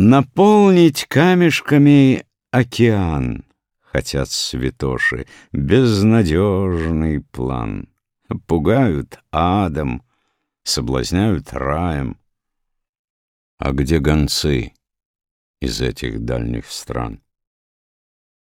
Наполнить камешками океан Хотят святоши, безнадежный план. Пугают адом, соблазняют раем. А где гонцы из этих дальних стран?